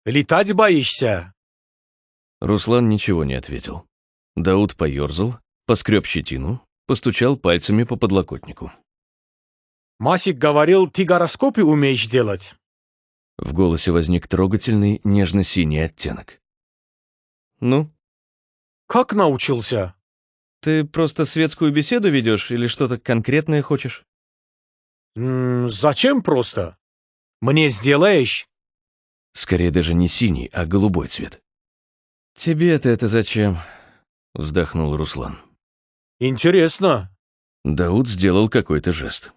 Летать боишься? Руслан ничего не ответил. Дауд поерзал, поскреб щетину, постучал пальцами по подлокотнику. Масик говорил, ты гороскопы умеешь делать. В голосе возник трогательный, нежно-синий оттенок. «Ну, Как научился? ты просто светскую беседу ведешь или что-то конкретное хочешь?» М, зачем просто? Мне сделаешь? Скорее даже не синий, а голубой цвет. «Тебе-то это зачем?» — вздохнул Руслан. Интересно. Дауд сделал какой-то жест.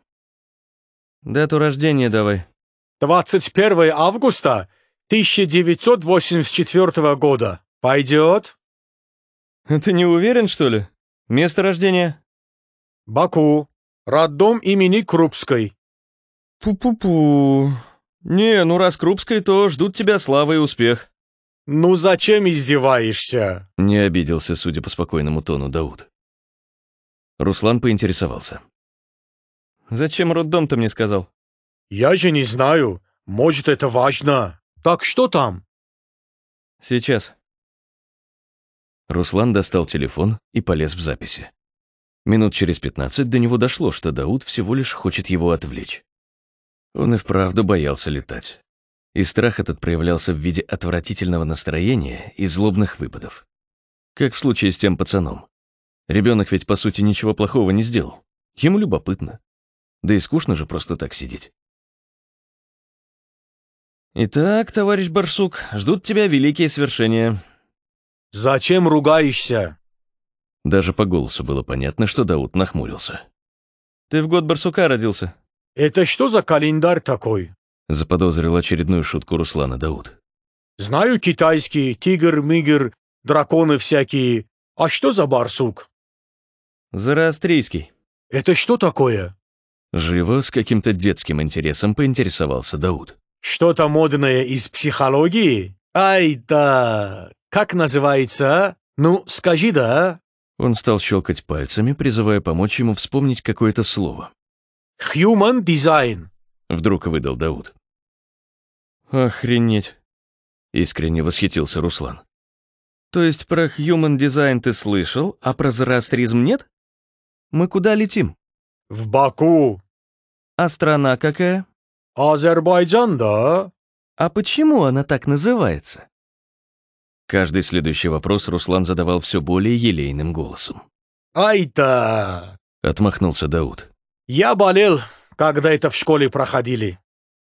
Дату рождения давай. 21 августа 1984 года. Пойдет? Ты не уверен, что ли? Место рождения? Баку. Роддом имени Крупской. Пу-пу-пу. Не, ну раз Крупской, то ждут тебя слава и успех. Ну зачем издеваешься? Не обиделся, судя по спокойному тону, Дауд. Руслан поинтересовался. Зачем роддом ты мне сказал? Я же не знаю. Может, это важно. Так что там? Сейчас. Руслан достал телефон и полез в записи. Минут через пятнадцать до него дошло, что Дауд всего лишь хочет его отвлечь. Он и вправду боялся летать. И страх этот проявлялся в виде отвратительного настроения и злобных выпадов. Как в случае с тем пацаном. Ребенок ведь, по сути, ничего плохого не сделал. Ему любопытно. Да и скучно же просто так сидеть. «Итак, товарищ Барсук, ждут тебя великие свершения». Зачем ругаешься? Даже по голосу было понятно, что Дауд нахмурился. Ты в год Барсука родился. Это что за календарь такой? Заподозрил очередную шутку Руслана Дауд. Знаю китайский, тигр-мигр, драконы всякие. А что за барсук? Зороастрийский. Это что такое? Живо, с каким-то детским интересом поинтересовался Дауд. Что-то модное из психологии? Ай-да! Как называется, а? Ну, скажи да. Он стал щелкать пальцами, призывая помочь ему вспомнить какое-то слово. Human Design. Вдруг выдал Дауд. Охренеть. Искренне восхитился Руслан. То есть про Human Design ты слышал, а про зороастризм нет? Мы куда летим? В Баку. А страна какая? Азербайджан, да? А почему она так называется? Каждый следующий вопрос Руслан задавал все более елейным голосом. Ай-да! Отмахнулся Дауд. Я болел, когда это в школе проходили.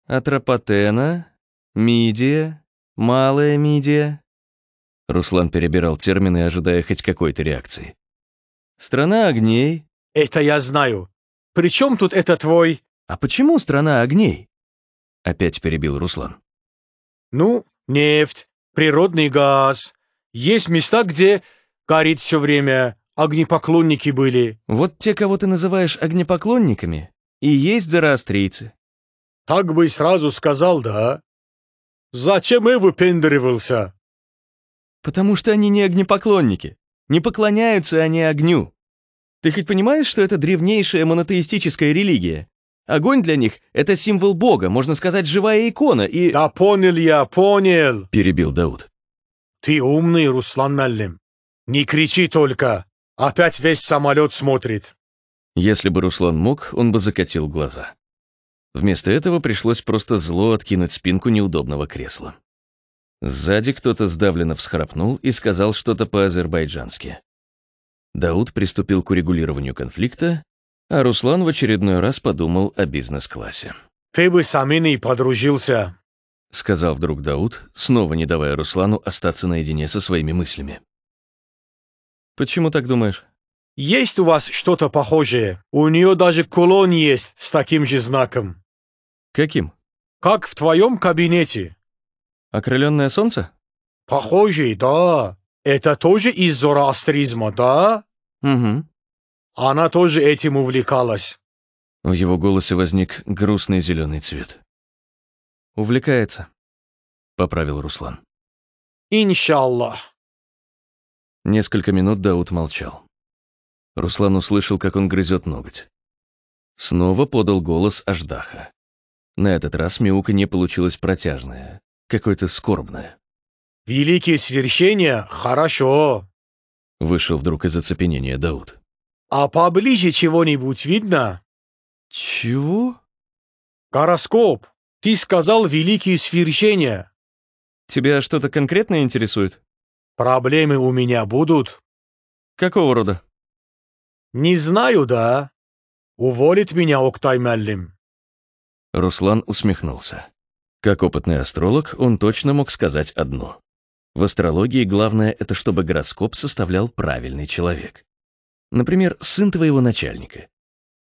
Атропатена, мидия, малая мидия. Руслан перебирал термины, ожидая хоть какой-то реакции. Страна огней. Это я знаю. Причем тут это твой... А почему страна огней? Опять перебил Руслан. Ну, нефть, природный газ. Есть места, где горит все время, огнепоклонники были. Вот те, кого ты называешь огнепоклонниками, и есть зороастрийцы. Так бы и сразу сказал, да? Зачем и выпендривался? Потому что они не огнепоклонники. Не поклоняются они огню. Ты хоть понимаешь, что это древнейшая монотеистическая религия? Огонь для них — это символ Бога, можно сказать, живая икона, и... Да понял я, понял. Перебил Дауд. Ты умный, Руслан Меллим. Не кричи только. Опять весь самолет смотрит. Если бы Руслан мог, он бы закатил глаза. Вместо этого пришлось просто зло откинуть спинку неудобного кресла. Сзади кто-то сдавленно всхрапнул и сказал что-то по-азербайджански. Дауд приступил к урегулированию конфликта, а Руслан в очередной раз подумал о бизнес-классе. Ты бы с Аминой подружился. Сказал вдруг Дауд, снова не давая Руслану остаться наедине со своими мыслями. Почему так думаешь? Есть у вас что-то похожее? У нее даже кулон есть с таким же знаком. Каким? Как в твоем кабинете. Окрыленное солнце? Похожий, да. Это тоже из зороастризма, да? Угу. Она тоже этим увлекалась. В его голосе возник грустный зеленый цвет. Увлекается. Поправил Руслан. Иншаллах. Несколько минут Дауд молчал. Руслан услышал, как он грызет ноготь. Снова подал голос Аждаха. На этот раз мяука не получилось протяжное, какое-то скорбное. Великие свершения — хорошо. Вышел вдруг из оцепенения Дауд. А поближе чего-нибудь видно? Чего? Гороскоп. Ты сказал великие свершения. Тебя что-то конкретно интересует? Проблемы у меня будут? Какого рода? Не знаю, да. Уволит меня Октай Меллим. Руслан усмехнулся. Как опытный астролог, он точно мог сказать одно. В астрологии главное — это чтобы гороскоп составлял правильный человек. Например, сын твоего начальника.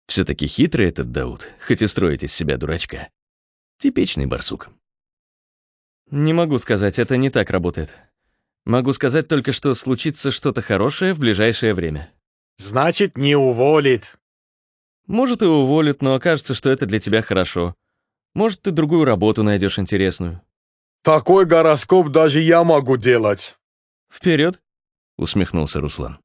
Все-таки хитрый этот Дауд, хоть и строит из себя дурачка. Типичный барсук. Не могу сказать, это не так работает. Могу сказать только, что случится что-то хорошее в ближайшее время. Значит, не уволит. Может, и уволит, но окажется, что это для тебя хорошо. Может, ты другую работу найдешь интересную. Такой гороскоп даже я могу делать. Вперед, усмехнулся Руслан.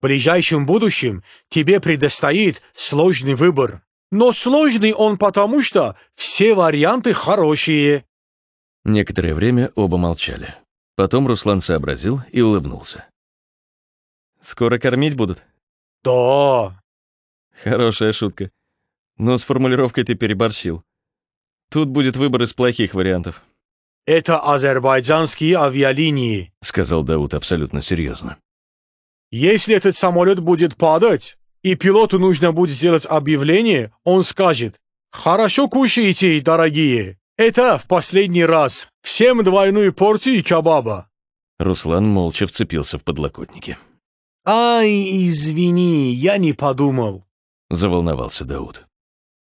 В ближайшем будущем тебе предстоит сложный выбор. Но сложный он потому, что все варианты хорошие. Некоторое время оба молчали. Потом Руслан сообразил и улыбнулся. Скоро кормить будут? Да. Хорошая шутка. Но с формулировкой ты переборщил. Тут будет выбор из плохих вариантов. Это азербайджанские авиалинии. сказал Дауд абсолютно серьезно. Если этот самолет будет падать, и пилоту нужно будет сделать объявление, он скажет «Хорошо кушаете, дорогие. Это в последний раз. Всем двойную порцию кебаба». Руслан молча вцепился в подлокотники. «Ай, извини, я не подумал. Заволновался Дауд.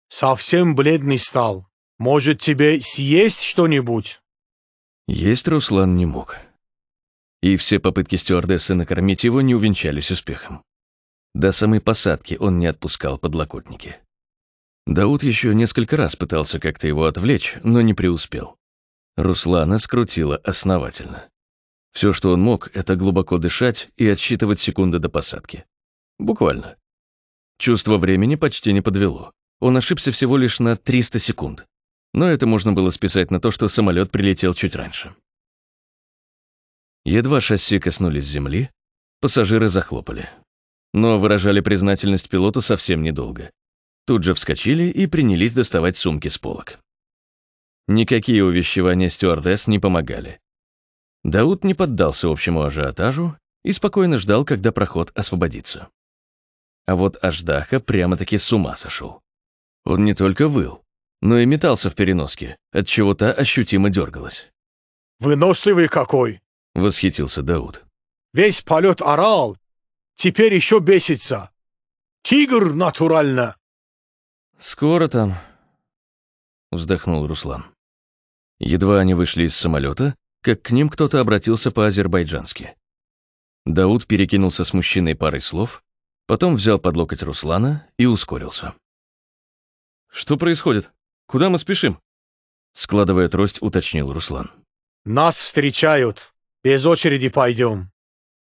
Совсем бледный стал. Может, тебе съесть что-нибудь?» Есть Руслан не мог. И все попытки стюардессы накормить его не увенчались успехом. До самой посадки он не отпускал подлокотники. Дауд еще несколько раз пытался как-то его отвлечь, но не преуспел. Руслана скрутило основательно. Все, что он мог, это глубоко дышать и отсчитывать секунды до посадки. Буквально. Чувство времени почти не подвело. Он ошибся всего лишь на 300 секунд. Но это можно было списать на то, что самолет прилетел чуть раньше. Едва шасси коснулись земли, пассажиры захлопали. Но выражали признательность пилоту совсем недолго. Тут же вскочили и принялись доставать сумки с полок. Никакие увещевания стюардесс не помогали. Дауд не поддался общему ажиотажу и спокойно ждал, когда проход освободится. А вот Аждаха прямо-таки с ума сошел. Он не только выл, но и метался в переноске, отчего та ощутимо дергалась. «Выносливый какой! — восхитился Дауд. Весь полет орал. Теперь еще бесится. Тигр натурально!» Скоро там, Вздохнул Руслан. Едва они вышли из самолета, как к ним кто-то обратился по-азербайджански. Дауд перекинулся с мужчиной парой слов, потом взял под локоть Руслана и ускорился. Что происходит? Куда мы спешим? Складывая трость, уточнил Руслан. «Нас встречают. Без очереди пойдем».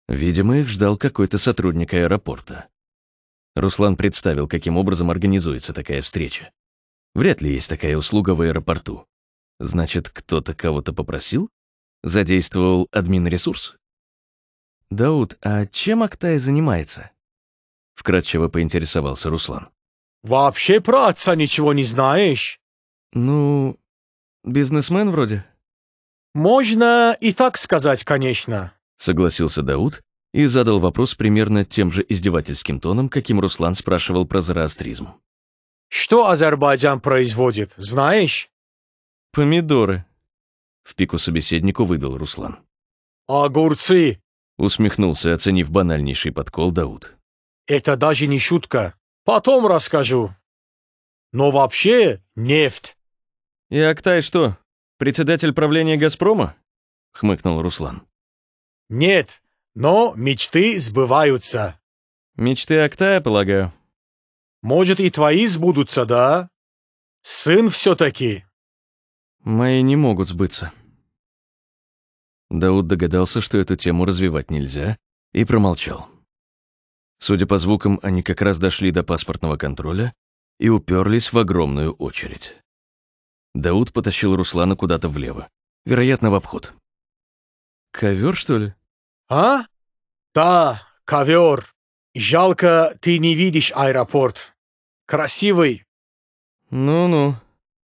Видимо, их ждал какой-то сотрудник аэропорта. Руслан представил, каким образом организуется такая встреча. Вряд ли есть такая услуга в аэропорту. Значит, кто-то кого-то попросил? Задействовал админ-ресурс? Дауд, а чем Актай занимается? Вкратчиво поинтересовался Руслан. «Вообще про отца ничего не знаешь?» Ну, бизнесмен вроде. «Можно и так сказать, конечно». Согласился Дауд и задал вопрос примерно тем же издевательским тоном, каким Руслан спрашивал про зороастризм. «Что Азербайджан производит, знаешь?» Помидоры. В пику собеседнику выдал Руслан. «Огурцы. Усмехнулся, оценив банальнейший подкол Дауд. Это даже не шутка. Потом расскажу. Но вообще нефть. И Актай что, председатель правления «Газпрома»? Хмыкнул Руслан. Нет, но мечты сбываются. Мечты Актая, полагаю. Может, и твои сбудутся, да? Сын все-таки. Мои не могут сбыться. Дауд догадался, что эту тему развивать нельзя, и промолчал. Судя по звукам, они как раз дошли до паспортного контроля и уперлись в огромную очередь. Дауд потащил Руслана куда-то влево, вероятно, в обход. Ковер, что ли? А? Да, ковер. Жалко, ты не видишь аэропорт. Красивый. Ну-ну.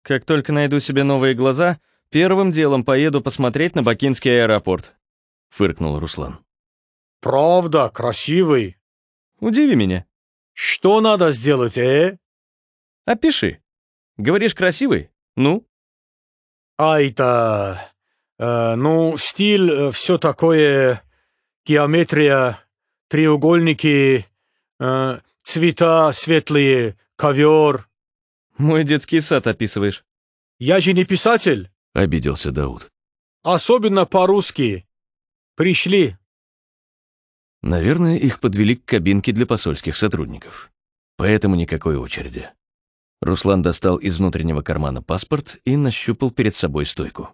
Как только найду себе новые глаза, первым делом поеду посмотреть на Бакинский аэропорт. Фыркнул Руслан. Правда, красивый. Удиви меня. Что надо сделать, э? Опиши. Говоришь красивый? Ну? А это... э, ну, стиль, все такое... Геометрия, треугольники, э, цвета светлые, ковер. Мой детский сад описываешь. Я же не писатель, Обиделся Дауд. особенно по-русски. Пришли. Наверное, их подвели к кабинке для посольских сотрудников. Поэтому никакой очереди. Руслан достал из внутреннего кармана паспорт и нащупал перед собой стойку.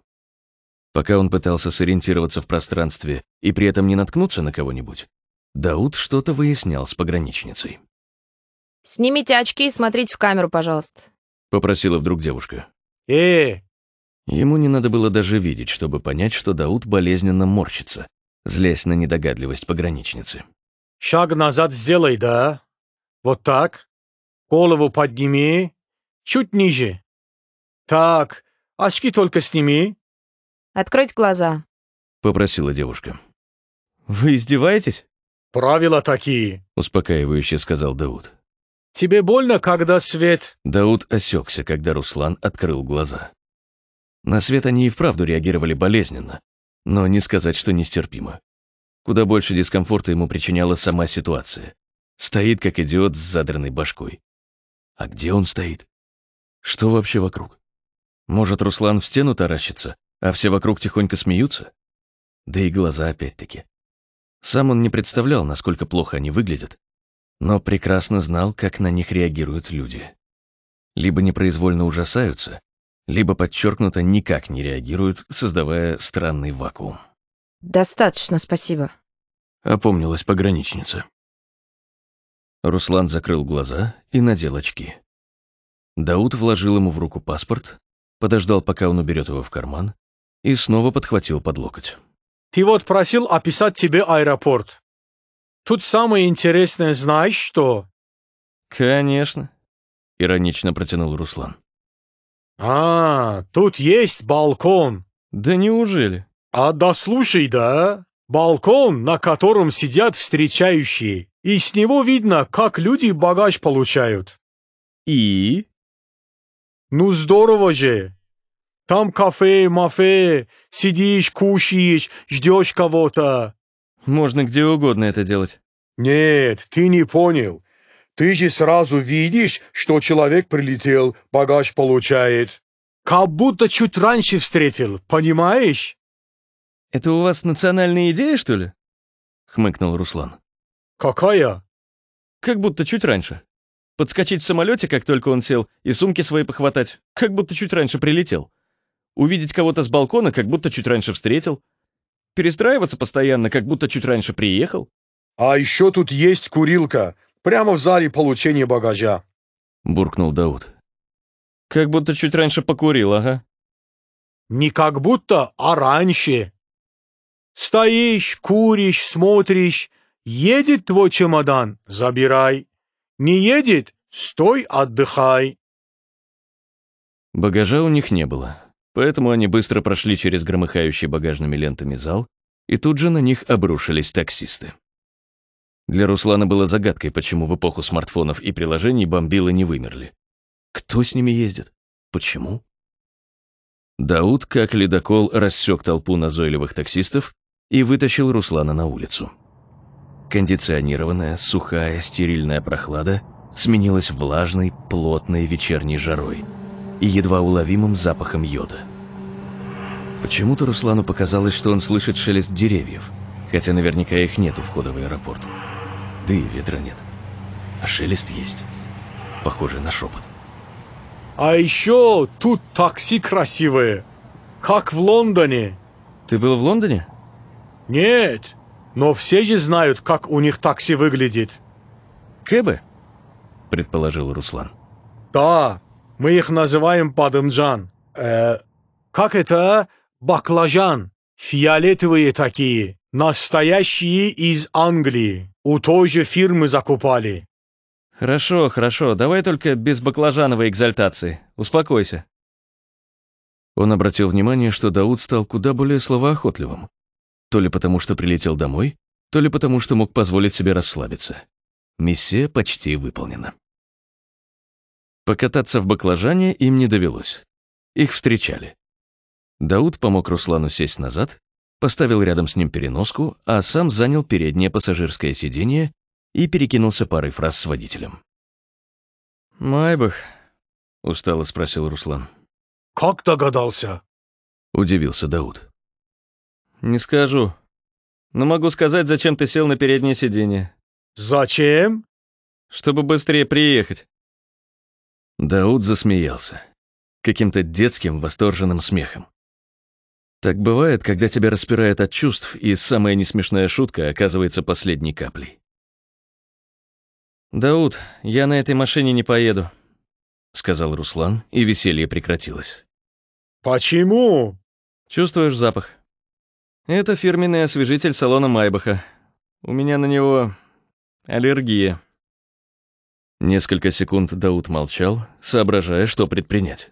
Пока он пытался сориентироваться в пространстве и при этом не наткнуться на кого-нибудь, Дауд что-то выяснял с пограничницей. Снимите очки и смотрите в камеру, пожалуйста. Попросила вдруг девушка. Э, Ему не надо было даже видеть, чтобы понять, что Дауд болезненно морщится, злясь на недогадливость пограничницы. шаг назад сделай, да? Вот так. Голову подними. Чуть ниже. Так, очки только сними. Откройте глаза. Попросила девушка. Вы издеваетесь? Правила такие. Успокаивающе сказал Дауд. Тебе больно, когда свет... Дауд осекся, когда Руслан открыл глаза. На свет они и вправду реагировали болезненно, но не сказать, что нестерпимо. Куда больше дискомфорта ему причиняла сама ситуация. Стоит, как идиот с задранной башкой. А где он стоит? Что вообще вокруг? Может, Руслан в стену таращится, а все вокруг тихонько смеются? Да и глаза опять-таки. Сам он не представлял, насколько плохо они выглядят, но прекрасно знал, как на них реагируют люди. Либо непроизвольно ужасаются, либо подчеркнуто никак не реагируют, создавая странный вакуум. Достаточно, спасибо. Опомнилась пограничница. Руслан закрыл глаза и надел очки. Дауд вложил ему в руку паспорт, подождал, пока он уберет его в карман, и снова подхватил под локоть. Ты вот просил описать тебе аэропорт. Тут самое интересное, знаешь что? Конечно. Иронично протянул Руслан. А, тут есть балкон. Да неужели? А да слушай, да? Балкон, на котором сидят встречающие. И с него видно, как люди багаж получают. И? Ну здорово же. Там кафе, мафе, сидишь, кушаешь, ждешь кого-то. Можно где угодно это делать. Нет, ты не понял. Ты же сразу видишь, что человек прилетел, багаж получает. Как будто чуть раньше встретил, понимаешь? Это у вас национальная идея, что ли? Хмыкнул Руслан. Какая? Как будто чуть раньше. Подскочить в самолете, как только он сел, и сумки свои похватать, как будто чуть раньше прилетел. Увидеть кого-то с балкона, как будто чуть раньше встретил. Перестраиваться постоянно, как будто чуть раньше приехал. А еще тут есть курилка, прямо в зале получения багажа. Буркнул Дауд. Как будто чуть раньше покурил, ага. Не как будто, а раньше. Стоишь, куришь, смотришь. Едет твой чемодан — забирай. Не едет — стой, отдыхай. Багажа у них не было, поэтому они быстро прошли через громыхающий багажными лентами зал, и тут же на них обрушились таксисты. Для Руслана было загадкой, почему в эпоху смартфонов и приложений бомбилы не вымерли. Кто с ними ездит? Почему? Дауд, как ледокол, рассек толпу назойливых таксистов и вытащил Руслана на улицу. Кондиционированная, сухая, стерильная прохлада сменилась влажной, плотной вечерней жарой и едва уловимым запахом йода. Почему-то Руслану показалось, что он слышит шелест деревьев, хотя наверняка их нет у входа в аэропорт. Да и ветра нет. А шелест есть. Похоже на шепот. А еще тут такси красивые, как в Лондоне. Ты был в Лондоне? Нет, но все же знают, как у них такси выглядит. Кэбы? Предположил Руслан. Да, мы их называем падымджан. Э, как это? Баклажан. Фиолетовые такие. Настоящие из Англии. У той же фирмы закупали. Хорошо, хорошо. Давай только без баклажановой экзальтации. Успокойся. Он обратил внимание, что Дауд стал куда более словоохотливым. То ли потому, что прилетел домой, то ли потому, что мог позволить себе расслабиться. Миссия почти выполнена. Покататься в баклажане им не довелось. Их встречали. Дауд помог Руслану сесть назад, поставил рядом с ним переноску, а сам занял переднее пассажирское сиденье и перекинулся парой фраз с водителем. «Майбах», — устало спросил Руслан. Как догадался? Удивился Дауд. «Не скажу. Но могу сказать, зачем ты сел на переднее сиденье. Зачем? Чтобы быстрее приехать». Дауд засмеялся. Каким-то детским восторженным смехом. Так бывает, когда тебя распирает от чувств, и самая несмешная шутка оказывается последней каплей. «Дауд, я на этой машине не поеду», — сказал Руслан, и веселье прекратилось. Почему? Чувствуешь запах? Это фирменный освежитель салона Майбаха. У меня на него аллергия. Несколько секунд Дауд молчал, соображая, что предпринять.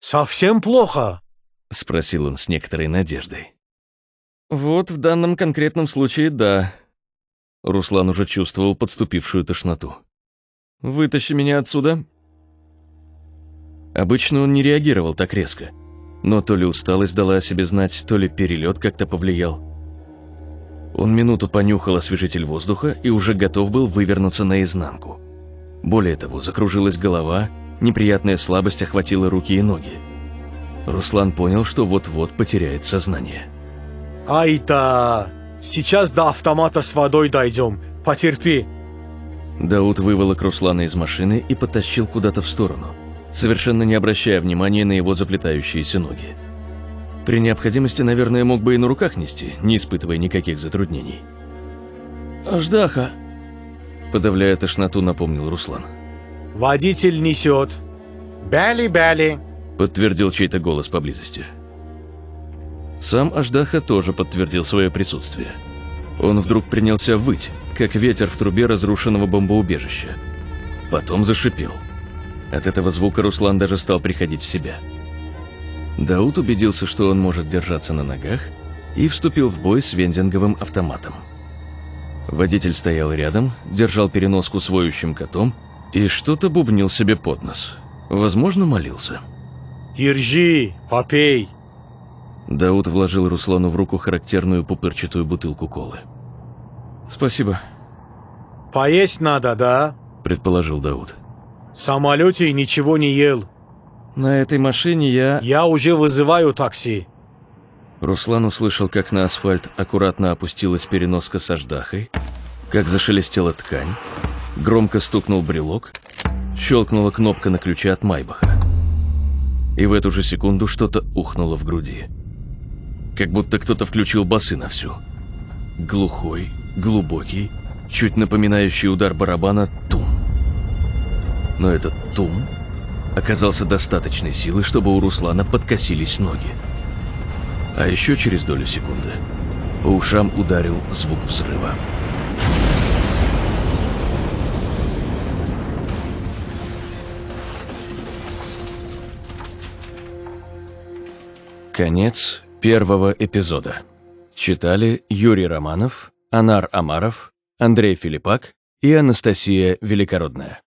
«Совсем плохо?» — спросил он с некоторой надеждой. Вот в данном конкретном случае да. Руслан уже чувствовал подступившую тошноту. Вытащи меня отсюда. Обычно он не реагировал так резко, но то ли усталость дала о себе знать, то ли перелет как-то повлиял. Он минуту понюхал освежитель воздуха и уже готов был вывернуться наизнанку. Более того, закружилась голова, неприятная слабость охватила руки и ноги. Руслан понял, что вот-вот потеряет сознание. «Ай-то! Сейчас до автомата с водой дойдем. Потерпи!» Дауд выволок Руслана из машины и потащил куда-то в сторону, совершенно не обращая внимания на его заплетающиеся ноги. При необходимости, наверное, мог бы и на руках нести, не испытывая никаких затруднений. «Аждаха!» Подавляя тошноту, напомнил Руслан. «Водитель несет!» «Бяли-бяли!» Подтвердил чей-то голос поблизости. Сам Аждаха тоже подтвердил свое присутствие. Он вдруг принялся выть, как ветер в трубе разрушенного бомбоубежища. Потом зашипел. От этого звука Руслан даже стал приходить в себя. Дауд убедился, что он может держаться на ногах, и вступил в бой с вендинговым автоматом. Водитель стоял рядом, держал переноску с воющим котом и что-то бубнил себе под нос. Возможно, молился. «Держи, попей!» Дауд вложил Руслану в руку характерную пупырчатую бутылку колы. «Спасибо». «Поесть надо, да?» – предположил Дауд. «В самолете ничего не ел». «На этой машине я...» «Я уже вызываю такси». Руслан услышал, как на асфальт аккуратно опустилась переноска с аждахой, как зашелестела ткань, громко стукнул брелок, щелкнула кнопка на ключе от Майбаха. И в эту же секунду что-то ухнуло в груди как будто кто-то включил басы на всю. Глухой, глубокий, чуть напоминающий удар барабана тум. Но этот тум оказался достаточной силой, чтобы у Руслана подкосились ноги. А еще через долю секунды по ушам ударил звук взрыва. Конец первого эпизода. Читали Юрий Романов, Анар Амаров, Андрей Филиппак и Анастасия Великородная.